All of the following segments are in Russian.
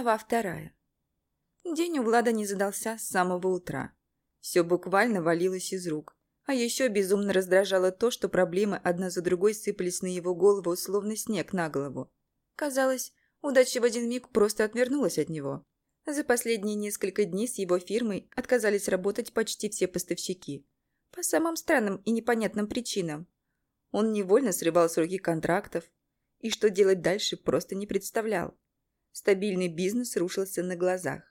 Глава вторая. День у Влада не задался с самого утра. Все буквально валилось из рук. А еще безумно раздражало то, что проблемы одна за другой сыпались на его голову, словно снег на голову. Казалось, удача в один миг просто отвернулась от него. За последние несколько дней с его фирмой отказались работать почти все поставщики. По самым странным и непонятным причинам. Он невольно срывал сроки контрактов, и что делать дальше просто не представлял. Стабильный бизнес рушился на глазах.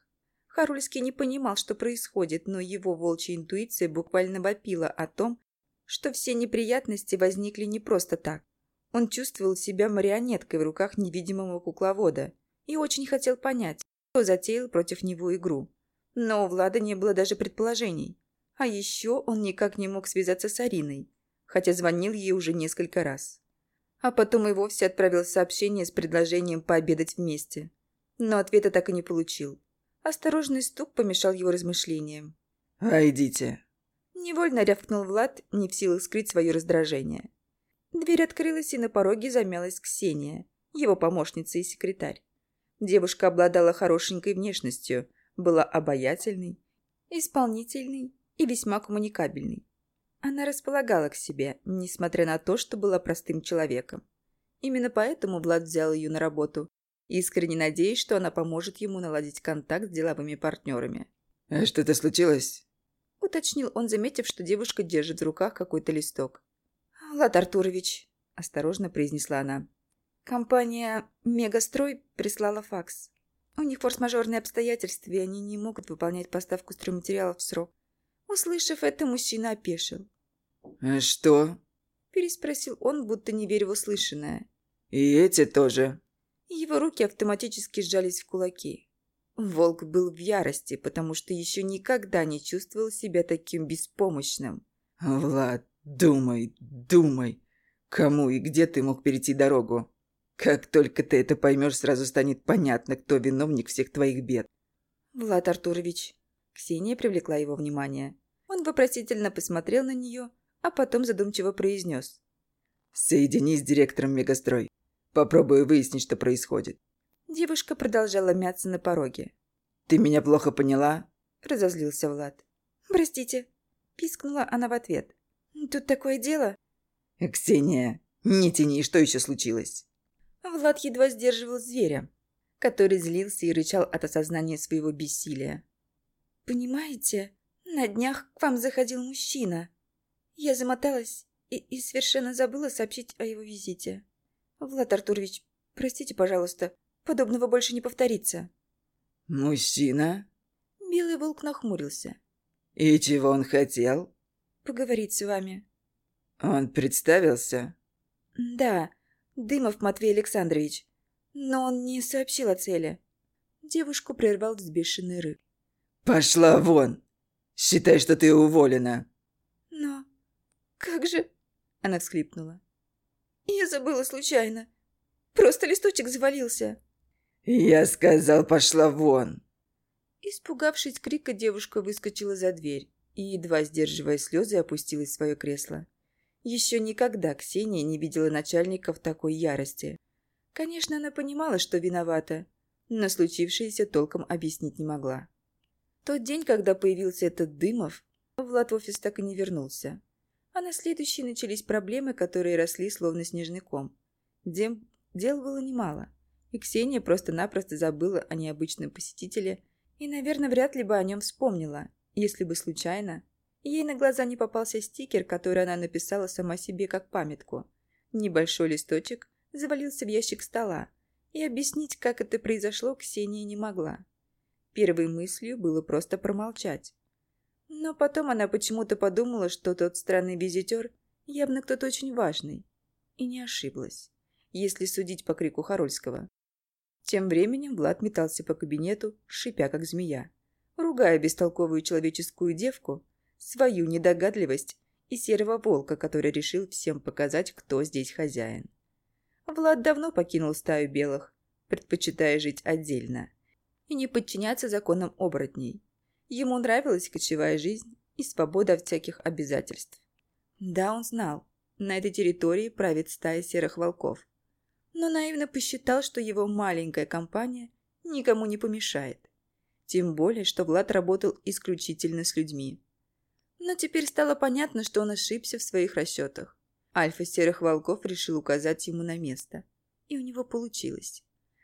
Харульский не понимал, что происходит, но его волчья интуиция буквально вопила о том, что все неприятности возникли не просто так. Он чувствовал себя марионеткой в руках невидимого кукловода и очень хотел понять, кто затеял против него игру. Но у Влада не было даже предположений. А еще он никак не мог связаться с Ариной, хотя звонил ей уже несколько раз. А потом и вовсе отправил сообщение с предложением пообедать вместе. Но ответа так и не получил. Осторожный стук помешал его размышлениям. «А идите». Невольно рявкнул Влад, не в силах скрыть свое раздражение. Дверь открылась, и на пороге замялась Ксения, его помощница и секретарь. Девушка обладала хорошенькой внешностью, была обаятельной, исполнительной и весьма коммуникабельной. Она располагала к себе, несмотря на то, что была простым человеком. Именно поэтому Влад взял ее на работу, искренне надеясь, что она поможет ему наладить контакт с деловыми партнерами. «А что-то случилось?» Уточнил он, заметив, что девушка держит в руках какой-то листок. «Влад Артурович», – осторожно произнесла она. «Компания «Мегастрой» прислала факс. У них форс-мажорные обстоятельства, и они не могут выполнять поставку стройматериалов в срок. Услышав это, мужчина опешил. «А что?» – переспросил он, будто не веря в услышанное. «И эти тоже?» Его руки автоматически сжались в кулаки. Волк был в ярости, потому что еще никогда не чувствовал себя таким беспомощным. «Влад, думай, думай. Кому и где ты мог перейти дорогу? Как только ты это поймешь, сразу станет понятно, кто виновник всех твоих бед». «Влад Артурович». Ксения привлекла его внимание. Он вопросительно посмотрел на нее, а потом задумчиво произнес. «Соединись с директором Мегастрой. Попробую выяснить, что происходит». Девушка продолжала мяться на пороге. «Ты меня плохо поняла?» – разозлился Влад. «Простите», – пискнула она в ответ. «Тут такое дело». «Ксения, не тяни, что еще случилось?» Влад едва сдерживал зверя, который злился и рычал от осознания своего бессилия. «Понимаете, на днях к вам заходил мужчина. Я замоталась и, и совершенно забыла сообщить о его визите. Влад Артурович, простите, пожалуйста, подобного больше не повторится». «Мужчина?» Белый волк нахмурился. «И чего он хотел?» «Поговорить с вами». «Он представился?» «Да, Дымов Матвей Александрович. Но он не сообщил о цели». Девушку прервал взбешенный рык. «Пошла вон! Считай, что ты уволена!» «Но как же...» Она всхлипнула. «Я забыла случайно. Просто листочек завалился». «Я сказал, пошла вон!» Испугавшись крика, девушка выскочила за дверь и, едва сдерживая слезы, опустилась в свое кресло. Еще никогда Ксения не видела начальника в такой ярости. Конечно, она понимала, что виновата, но случившееся толком объяснить не могла. Тот день, когда появился этот Дымов, Влад в офис так и не вернулся. А на следующий начались проблемы, которые росли словно снежный ком. Дем... Дел было немало, и Ксения просто-напросто забыла о необычном посетителе и, наверное, вряд ли бы о нем вспомнила, если бы случайно. Ей на глаза не попался стикер, который она написала сама себе как памятку. Небольшой листочек завалился в ящик стола, и объяснить, как это произошло, Ксения не могла. Первой мыслью было просто промолчать. Но потом она почему-то подумала, что тот странный визитер явно кто-то очень важный. И не ошиблась, если судить по крику Харольского. Тем временем Влад метался по кабинету, шипя как змея, ругая бестолковую человеческую девку, свою недогадливость и серого волка, который решил всем показать, кто здесь хозяин. Влад давно покинул стаю белых, предпочитая жить отдельно и не подчиняться законам оборотней. Ему нравилась кочевая жизнь и свобода от всяких обязательств. Да, он знал, на этой территории правит стая серых волков. Но наивно посчитал, что его маленькая компания никому не помешает. Тем более, что Влад работал исключительно с людьми. Но теперь стало понятно, что он ошибся в своих расчетах. Альфа Серых Волков решил указать ему на место. И у него получилось.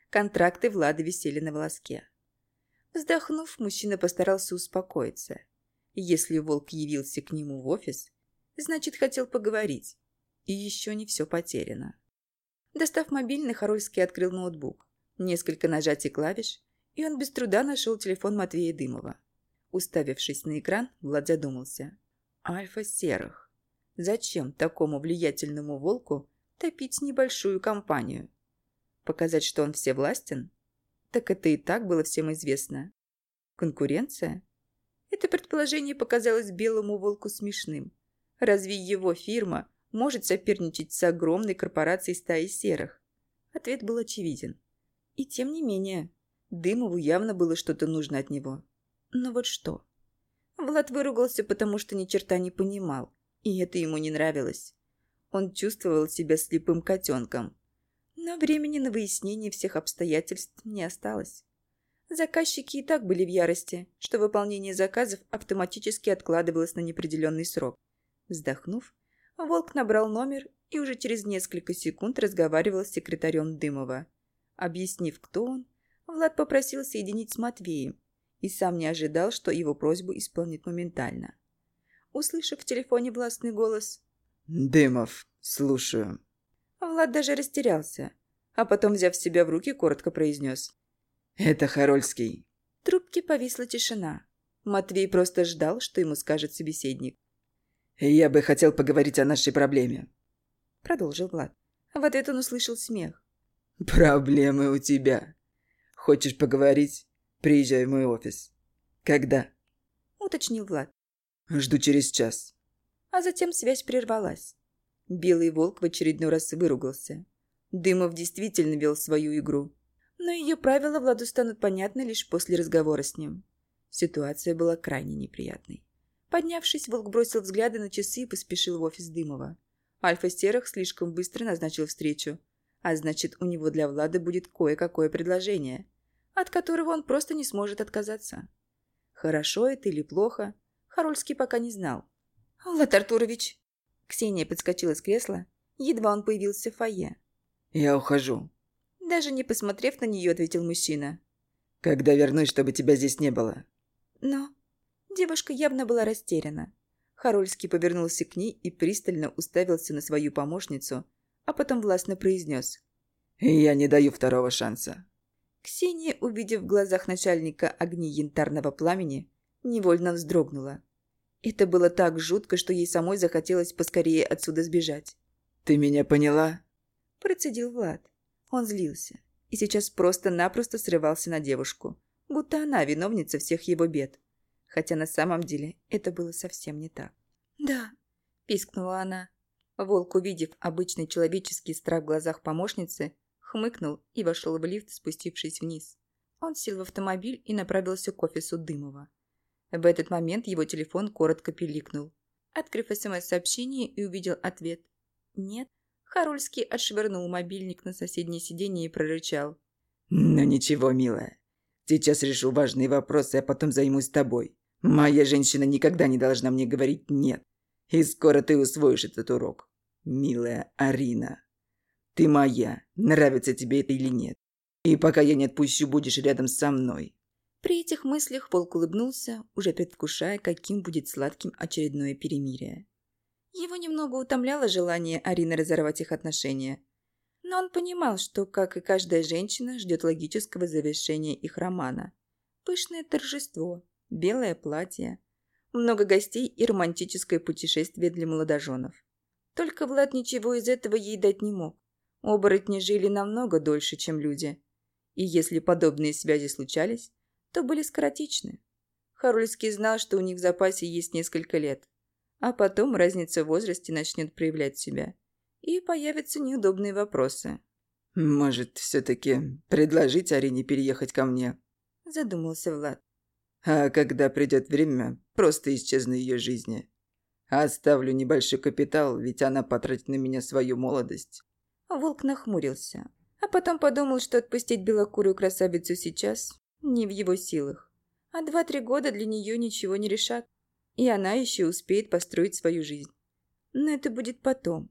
Контракты Влада висели на волоске. Вздохнув, мужчина постарался успокоиться. Если волк явился к нему в офис, значит, хотел поговорить. И еще не все потеряно. Достав мобильный, Харольский открыл ноутбук. Несколько нажатий клавиш, и он без труда нашел телефон Матвея Дымова. Уставившись на экран, Влад задумался. Альфа Серых. Зачем такому влиятельному волку топить небольшую компанию? Показать, что он всевластен? Так это и так было всем известно. Конкуренция? Это предположение показалось белому волку смешным. Разве его фирма может соперничать с огромной корпорацией стаи серых? Ответ был очевиден. И тем не менее, Дымову явно было что-то нужно от него. Но вот что? Влад выругался, потому что ни черта не понимал, и это ему не нравилось. Он чувствовал себя слепым котенком. Но времени на выяснение всех обстоятельств не осталось. Заказчики и так были в ярости, что выполнение заказов автоматически откладывалось на неопределенный срок. Вздохнув, Волк набрал номер и уже через несколько секунд разговаривал с секретарем Дымова. Объяснив, кто он, Влад попросил соединить с Матвеем и сам не ожидал, что его просьбу исполнит моментально. Услышав в телефоне властный голос «Дымов, слушаю», Влад даже растерялся, а потом, взяв себя в руки, коротко произнес. «Это Харольский». В трубке повисла тишина. Матвей просто ждал, что ему скажет собеседник. «Я бы хотел поговорить о нашей проблеме», — продолжил Влад. В ответ он услышал смех. «Проблемы у тебя. Хочешь поговорить? Приезжай в мой офис. Когда?» — уточнил Влад. «Жду через час». А затем связь прервалась. Белый волк в очередной раз выругался. Дымов действительно вел свою игру. Но ее правила Владу станут понятны лишь после разговора с ним. Ситуация была крайне неприятной. Поднявшись, волк бросил взгляды на часы и поспешил в офис Дымова. Альфа Серых слишком быстро назначил встречу. А значит, у него для Влада будет кое-какое предложение, от которого он просто не сможет отказаться. Хорошо это или плохо, Харольский пока не знал. «Влад Артурович!» Ксения подскочила с кресла, едва он появился в фойе. «Я ухожу». Даже не посмотрев на нее, ответил мужчина. «Когда вернусь, чтобы тебя здесь не было». «Но...» Девушка явно была растеряна. Харольский повернулся к ней и пристально уставился на свою помощницу, а потом властно произнес. «Я не даю второго шанса». Ксения, увидев в глазах начальника огни янтарного пламени, невольно вздрогнула. Это было так жутко, что ей самой захотелось поскорее отсюда сбежать. «Ты меня поняла?» Процедил Влад. Он злился и сейчас просто-напросто срывался на девушку, будто она виновница всех его бед. Хотя на самом деле это было совсем не так. «Да», – пискнула она. Волк, увидев обычный человеческий страх в глазах помощницы, хмыкнул и вошел в лифт, спустившись вниз. Он сел в автомобиль и направился к офису Дымова. В этот момент его телефон коротко пиликнул. Открыв СМС-сообщение и увидел ответ «Нет», Харульский отшвырнул мобильник на соседнее сиденье и прорычал. «Ну ничего, милая. Сейчас решу важные вопросы, а потом займусь тобой. Моя женщина никогда не должна мне говорить «нет». И скоро ты усвоишь этот урок. Милая Арина. Ты моя, нравится тебе это или нет. И пока я не отпущу, будешь рядом со мной. При этих мыслях волк улыбнулся, уже предвкушая, каким будет сладким очередное перемирие. Его немного утомляло желание Арины разорвать их отношения. Но он понимал, что, как и каждая женщина, ждет логического завершения их романа. Пышное торжество, белое платье, много гостей и романтическое путешествие для молодоженов. Только Влад ничего из этого ей дать не мог. Оборотни жили намного дольше, чем люди. И если подобные связи случались, то были скоротечны. Харульский знал, что у них в запасе есть несколько лет, а потом разница в возрасте начнет проявлять себя, и появятся неудобные вопросы. «Может, все-таки предложить Арине переехать ко мне?» – задумался Влад. «А когда придет время, просто исчезну ее жизни. Оставлю небольшой капитал, ведь она потратит на меня свою молодость». Волк нахмурился, А потом подумал, что отпустить белокурую красавицу сейчас не в его силах. А два-три года для нее ничего не решат. И она еще успеет построить свою жизнь. Но это будет потом.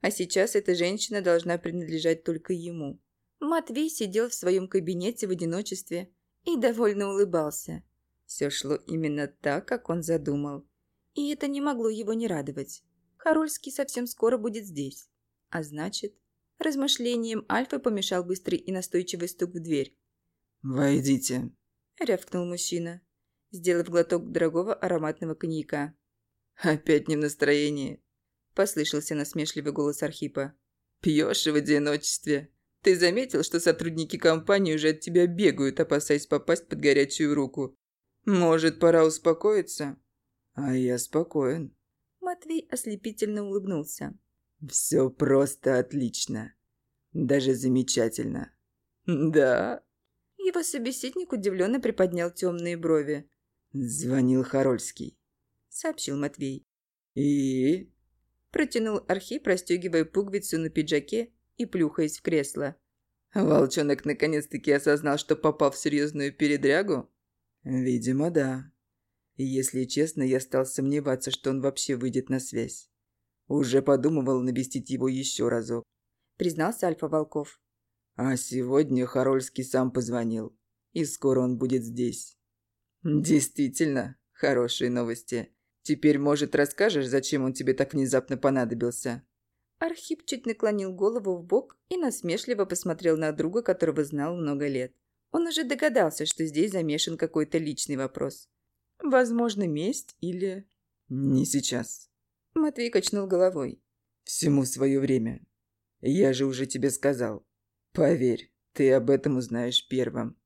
А сейчас эта женщина должна принадлежать только ему. Матвей сидел в своем кабинете в одиночестве и довольно улыбался. Все шло именно так, как он задумал. И это не могло его не радовать. Харольский совсем скоро будет здесь. А значит, размышлением Альфа помешал быстрый и настойчивый стук в дверь. «Войдите», — рявкнул мужчина, сделав глоток дорогого ароматного коньяка. «Опять не в настроении», — послышался насмешливый голос Архипа. «Пьешь в одиночестве. Ты заметил, что сотрудники компании уже от тебя бегают, опасаясь попасть под горячую руку? Может, пора успокоиться?» «А я спокоен». Матвей ослепительно улыбнулся. «Все просто отлично. Даже замечательно». «Да?» Его собеседник удивленно приподнял темные брови. «Звонил Харольский», — сообщил Матвей. «И?» Протянул Архип, расстегивая пуговицу на пиджаке и плюхаясь в кресло. «Волчонок наконец-таки осознал, что попал в серьезную передрягу?» «Видимо, да. Если честно, я стал сомневаться, что он вообще выйдет на связь. Уже подумывал навестить его еще разок. Признался Альфа Волков. А сегодня Харольский сам позвонил. И скоро он будет здесь. Действительно, хорошие новости. Теперь, может, расскажешь, зачем он тебе так внезапно понадобился? Архип чуть наклонил голову в бок и насмешливо посмотрел на друга, которого знал много лет. Он уже догадался, что здесь замешан какой-то личный вопрос. Возможно, месть или... Не сейчас. Матвей качнул головой. Всему свое время. Я же уже тебе сказал. Поверь, ты об этом узнаешь первым.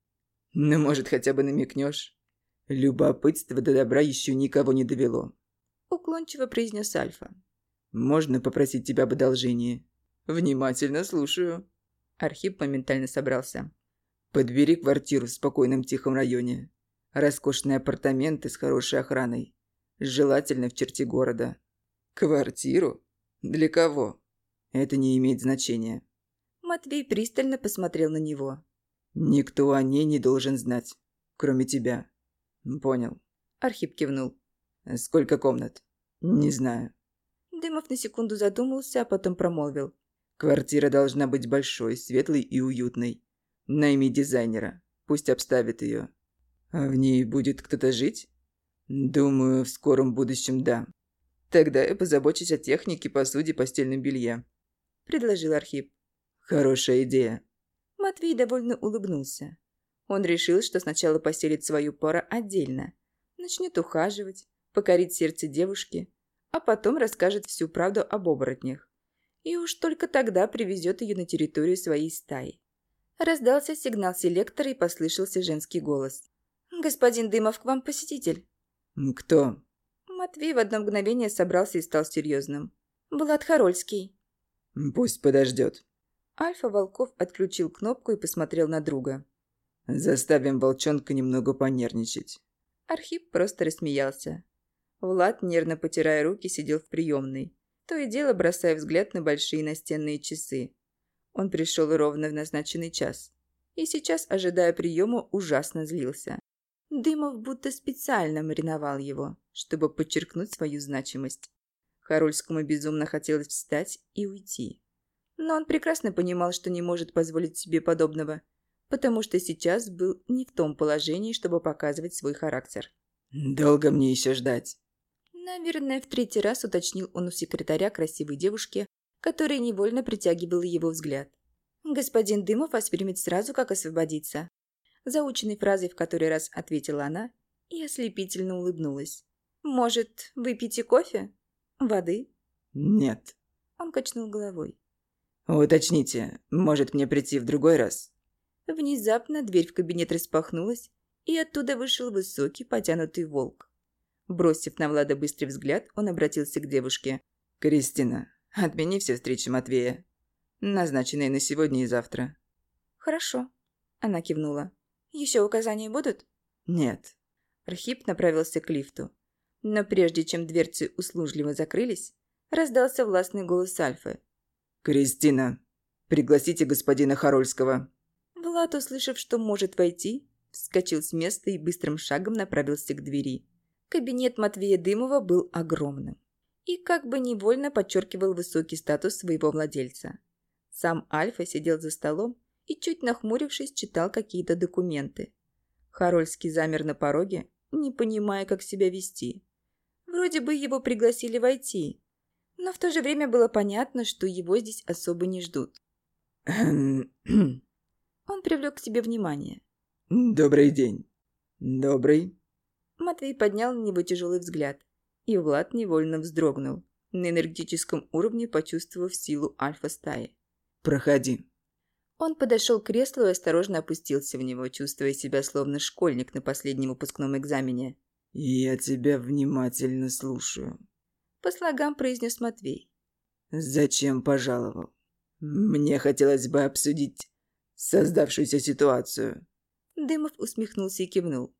Ну, может, хотя бы намекнешь? Любопытство до добра еще никого не довело. Уклончиво произнес Альфа. Можно попросить тебя об одолжении? Внимательно слушаю. Архип моментально собрался. Подбери квартиру в спокойном тихом районе. Роскошные апартаменты с хорошей охраной. Желательно в черте города. Квартиру? Для кого? Это не имеет значения. Матвей пристально посмотрел на него. Никто о ней не должен знать, кроме тебя. Понял. Архип кивнул. Сколько комнат? Не знаю. Дымов на секунду задумался, а потом промолвил. Квартира должна быть большой, светлой и уютной. Найми дизайнера. Пусть обставит ее. А в ней будет кто-то жить? Думаю, в скором будущем да. Тогда я позабочусь о технике, посуде, постельном белье. Предложил Архип. Хорошая идея. Матвей довольно улыбнулся. Он решил, что сначала поселит свою пару отдельно. Начнет ухаживать, покорить сердце девушки, а потом расскажет всю правду об оборотнях. И уж только тогда привезет ее на территорию своей стаи. Раздался сигнал селектора и послышался женский голос. «Господин Дымов, к вам посетитель». «Кто?» Матвей в одно мгновение собрался и стал серьезным. «Влад Харольский». «Пусть подождет». Альфа Волков отключил кнопку и посмотрел на друга. «Заставим волчонка немного понервничать». Архип просто рассмеялся. Влад, нервно потирая руки, сидел в приемной, то и дело бросая взгляд на большие настенные часы. Он пришел ровно в назначенный час. И сейчас, ожидая приема, ужасно злился. Дымов будто специально мариновал его, чтобы подчеркнуть свою значимость. Харольскому безумно хотелось встать и уйти. Но он прекрасно понимал, что не может позволить себе подобного, потому что сейчас был не в том положении, чтобы показывать свой характер. «Долго мне еще ждать?» Наверное, в третий раз уточнил он у секретаря красивой девушки, которая невольно притягивала его взгляд. «Господин Дымов примет сразу, как освободится». Заученной фразой в который раз ответила она и ослепительно улыбнулась. «Может, выпьете кофе? Воды?» «Нет». Он качнул головой. «Уточните, может мне прийти в другой раз?» Внезапно дверь в кабинет распахнулась, и оттуда вышел высокий, потянутый волк. Бросив на Влада быстрый взгляд, он обратился к девушке. «Кристина, отмени все встречи Матвея, назначенные на сегодня и завтра». «Хорошо», – она кивнула. «Еще указания будут?» «Нет». Архип направился к лифту. Но прежде чем дверцы услужливо закрылись, раздался властный голос Альфы. «Кристина, Пригласите господина Харольского». Влад, услышав, что может войти, вскочил с места и быстрым шагом направился к двери. Кабинет Матвея Дымова был огромным и как бы невольно подчеркивал высокий статус своего владельца. Сам Альфа сидел за столом и, чуть нахмурившись, читал какие-то документы. Харольский замер на пороге, не понимая, как себя вести. Вроде бы его пригласили войти, но в то же время было понятно, что его здесь особо не ждут. Он привлек к себе внимание. «Добрый день». «Добрый». Матвей поднял на него тяжелый взгляд, и Влад невольно вздрогнул, на энергетическом уровне почувствовав силу альфа-стаи. «Проходи». Он подошел к креслу и осторожно опустился в него, чувствуя себя словно школьник на последнем выпускном экзамене. «Я тебя внимательно слушаю», — по слогам произнес Матвей. «Зачем пожаловал? Мне хотелось бы обсудить создавшуюся ситуацию». Дымов усмехнулся и кивнул.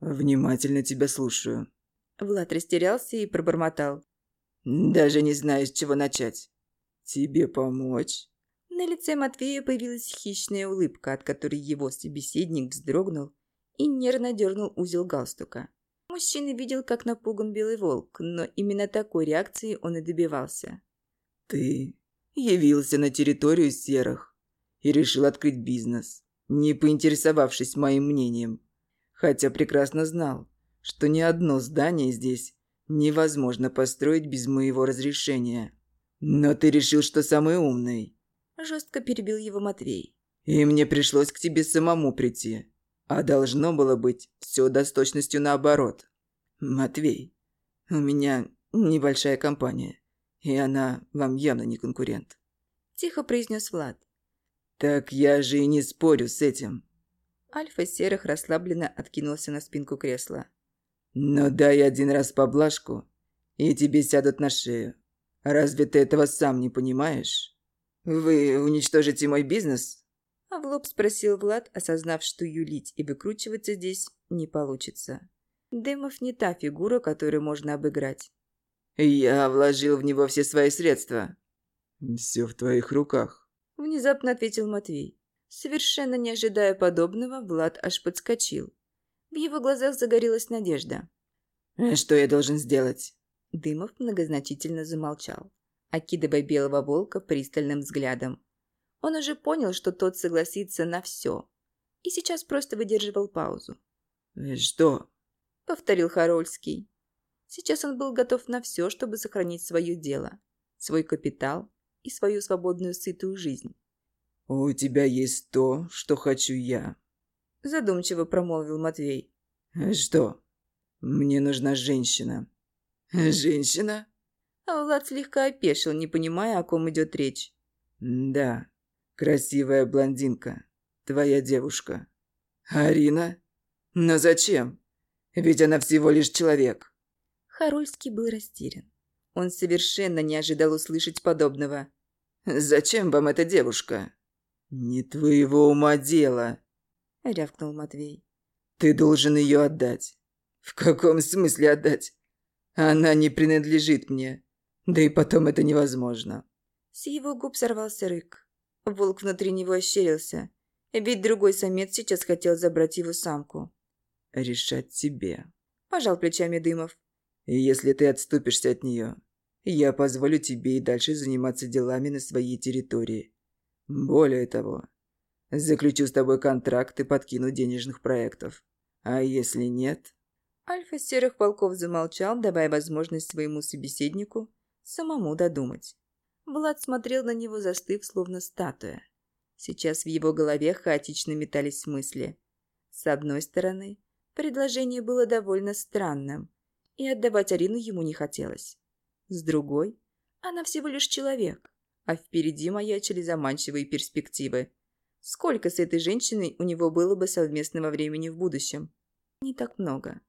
«Внимательно тебя слушаю». Влад растерялся и пробормотал. «Даже не знаю, с чего начать. Тебе помочь?» На лице Матвея появилась хищная улыбка, от которой его собеседник вздрогнул и нервно дернул узел галстука. Мужчина видел, как напуган белый волк, но именно такой реакции он и добивался. «Ты явился на территорию серых и решил открыть бизнес, не поинтересовавшись моим мнением, хотя прекрасно знал, что ни одно здание здесь невозможно построить без моего разрешения. Но ты решил, что самый умный, Жестко перебил его Матвей. «И мне пришлось к тебе самому прийти. А должно было быть все до с точностью наоборот. Матвей, у меня небольшая компания, и она вам явно не конкурент». Тихо произнес Влад. «Так я же и не спорю с этим». Альфа Серых расслабленно откинулся на спинку кресла. «Но дай один раз поблажку, и тебе сядут на шею. Разве ты этого сам не понимаешь?» «Вы уничтожите мой бизнес?» А в лоб спросил Влад, осознав, что юлить и выкручиваться здесь не получится. Дымов не та фигура, которую можно обыграть. «Я вложил в него все свои средства». «Все в твоих руках», – внезапно ответил Матвей. Совершенно не ожидая подобного, Влад аж подскочил. В его глазах загорелась надежда. «Что я должен сделать?» Дымов многозначительно замолчал окидывая белого волка пристальным взглядом. Он уже понял, что тот согласится на все, и сейчас просто выдерживал паузу. «Э, «Что?» — повторил Харольский. Сейчас он был готов на все, чтобы сохранить свое дело, свой капитал и свою свободную сытую жизнь. «У тебя есть то, что хочу я», — задумчиво промолвил Матвей. «Э, «Что? Мне нужна женщина». «Женщина?» А Влад слегка опешил, не понимая, о ком идет речь. «Да, красивая блондинка. Твоя девушка. Арина? Но зачем? Ведь она всего лишь человек». Харульский был растерян. Он совершенно не ожидал услышать подобного. «Зачем вам эта девушка?» «Не твоего ума дело», — рявкнул Матвей. «Ты должен ее отдать». «В каком смысле отдать? Она не принадлежит мне. Да и потом это невозможно. С его губ сорвался рык. Волк внутри него ощерился. Ведь другой самец сейчас хотел забрать его самку. «Решать тебе», – пожал плечами Дымов. «Если ты отступишься от нее, я позволю тебе и дальше заниматься делами на своей территории. Более того, заключу с тобой контракт и подкину денежных проектов. А если нет...» Альфа Серых Волков замолчал, давая возможность своему собеседнику самому додумать. Влад смотрел на него, застыв, словно статуя. Сейчас в его голове хаотично метались мысли. С одной стороны, предложение было довольно странным, и отдавать Арину ему не хотелось. С другой, она всего лишь человек, а впереди маячили заманчивые перспективы. Сколько с этой женщиной у него было бы совместного времени в будущем? Не так много.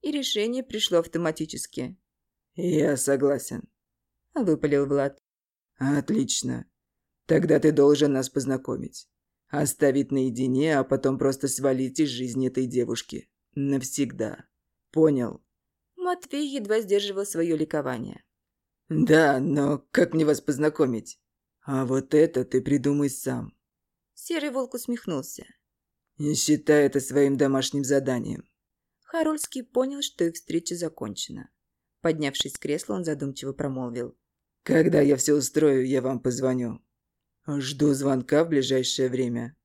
И решение пришло автоматически. «Я согласен», – выпалил Влад. «Отлично. Тогда ты должен нас познакомить. Оставить наедине, а потом просто свалить из жизни этой девушки. Навсегда. Понял?» Матвей едва сдерживал свое ликование. «Да, но как мне вас познакомить? А вот это ты придумай сам. Серый волк усмехнулся. И считай это своим домашним заданием. Харольский понял, что их встреча закончена. Поднявшись с кресла, он задумчиво промолвил. «Когда я все устрою, я вам позвоню. Жду звонка в ближайшее время».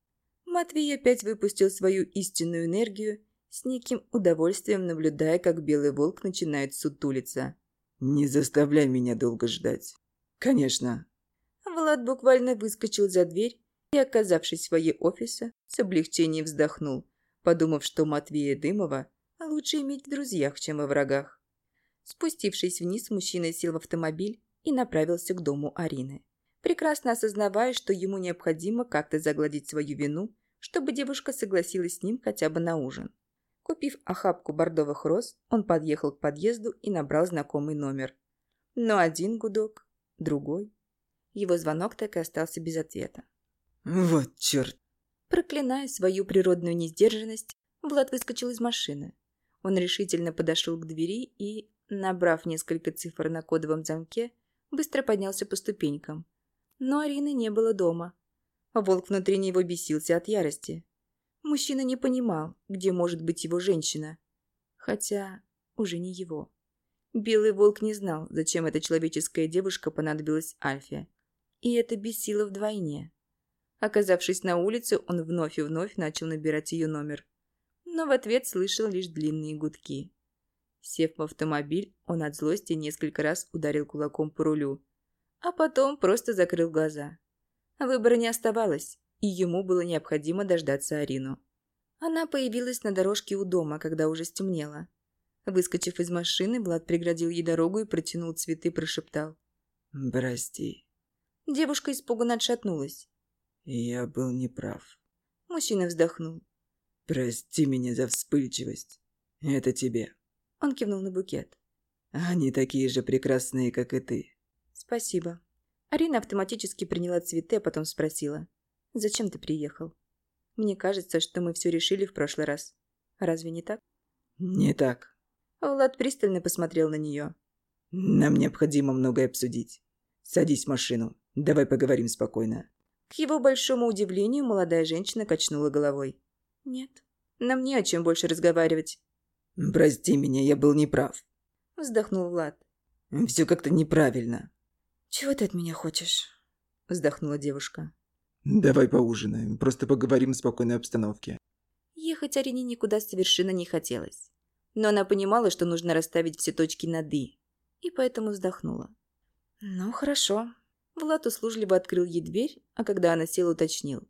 Матвей опять выпустил свою истинную энергию, с неким удовольствием наблюдая, как белый волк начинает сутулиться. «Не заставляй меня долго ждать». «Конечно». Влад буквально выскочил за дверь и, оказавшись в своей офисе, с облегчением вздохнул, подумав, что Матвея Дымова лучше иметь в друзьях, чем во врагах. Спустившись вниз, мужчина сел в автомобиль и направился к дому Арины, прекрасно осознавая, что ему необходимо как-то загладить свою вину, чтобы девушка согласилась с ним хотя бы на ужин. Купив охапку бордовых роз, он подъехал к подъезду и набрал знакомый номер. Но один гудок, другой. Его звонок так и остался без ответа. «Вот черт!» Проклиная свою природную несдержанность, Влад выскочил из машины. Он решительно подошел к двери и, набрав несколько цифр на кодовом замке, быстро поднялся по ступенькам. Но Арины не было дома. Волк внутри него бесился от ярости. Мужчина не понимал, где может быть его женщина. Хотя уже не его. Белый волк не знал, зачем эта человеческая девушка понадобилась Альфе. И это бесило вдвойне. Оказавшись на улице, он вновь и вновь начал набирать ее номер. Но в ответ слышал лишь длинные гудки. Сев в автомобиль, он от злости несколько раз ударил кулаком по рулю, а потом просто закрыл глаза. Выбора не оставалось, и ему было необходимо дождаться Арину. Она появилась на дорожке у дома, когда уже стемнело. Выскочив из машины, Влад преградил ей дорогу и протянул цветы, прошептал. «Прости». Девушка испуганно отшатнулась. «Я был неправ». Мужчина вздохнул. «Прости меня за вспыльчивость. Это тебе». Он кивнул на букет. «Они такие же прекрасные, как и ты». «Спасибо». Арина автоматически приняла цветы, а потом спросила. «Зачем ты приехал? Мне кажется, что мы все решили в прошлый раз. Разве не так?» «Не так». Влад пристально посмотрел на нее. «Нам необходимо многое обсудить. Садись в машину. Давай поговорим спокойно». К его большому удивлению молодая женщина качнула головой. «Нет, нам не о чем больше разговаривать. «Прости меня, я был неправ», – вздохнул Влад. «Все как-то неправильно». «Чего ты от меня хочешь?» – вздохнула девушка. «Давай поужинаем, просто поговорим в спокойной обстановке». Ехать Арине никуда совершенно не хотелось. Но она понимала, что нужно расставить все точки над «и», и поэтому вздохнула. «Ну, хорошо». Влад услужливо открыл ей дверь, а когда она села, уточнил.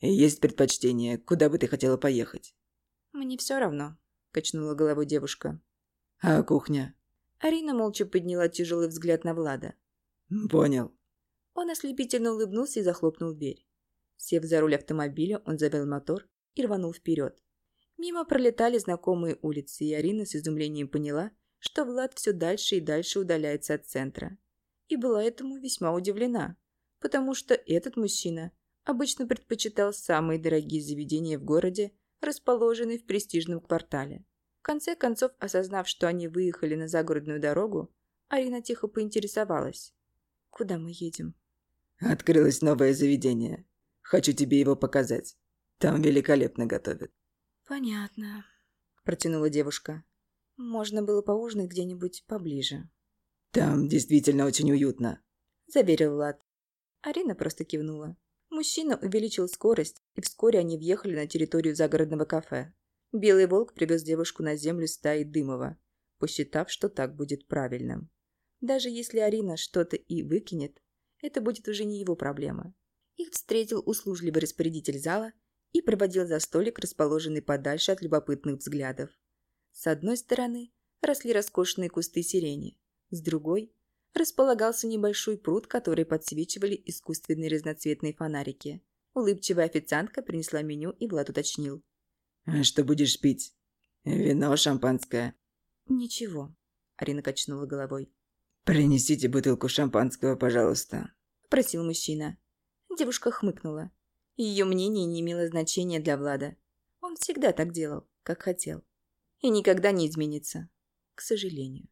«Есть предпочтение, куда бы ты хотела поехать?» «Мне все равно», качнула головой девушка. «А кухня?» Арина молча подняла тяжелый взгляд на Влада. «Понял». Он ослепительно улыбнулся и захлопнул дверь. Сев за руль автомобиля, он завел мотор и рванул вперед. Мимо пролетали знакомые улицы, и Арина с изумлением поняла, что Влад все дальше и дальше удаляется от центра. И была этому весьма удивлена, потому что этот мужчина обычно предпочитал самые дорогие заведения в городе расположенный в престижном квартале. В конце концов, осознав, что они выехали на загородную дорогу, Арина тихо поинтересовалась. «Куда мы едем?» «Открылось новое заведение. Хочу тебе его показать. Там великолепно готовят». «Понятно», – протянула девушка. «Можно было поужинать где-нибудь поближе». «Там действительно очень уютно», – заверил Влад. Арина просто кивнула. Мужчина увеличил скорость, и вскоре они въехали на территорию загородного кафе. Белый волк привез девушку на землю стаи Дымова, посчитав, что так будет правильным. Даже если Арина что-то и выкинет, это будет уже не его проблема. Их встретил услужливый распорядитель зала и проводил за столик, расположенный подальше от любопытных взглядов. С одной стороны росли роскошные кусты сирени, с другой располагался небольшой пруд, который подсвечивали искусственные разноцветные фонарики. Улыбчивая официантка принесла меню, и Влад уточнил. «А что будешь пить? Вино, шампанское?» «Ничего», — Арина качнула головой. «Принесите бутылку шампанского, пожалуйста», — просил мужчина. Девушка хмыкнула. Ее мнение не имело значения для Влада. Он всегда так делал, как хотел. И никогда не изменится, к сожалению.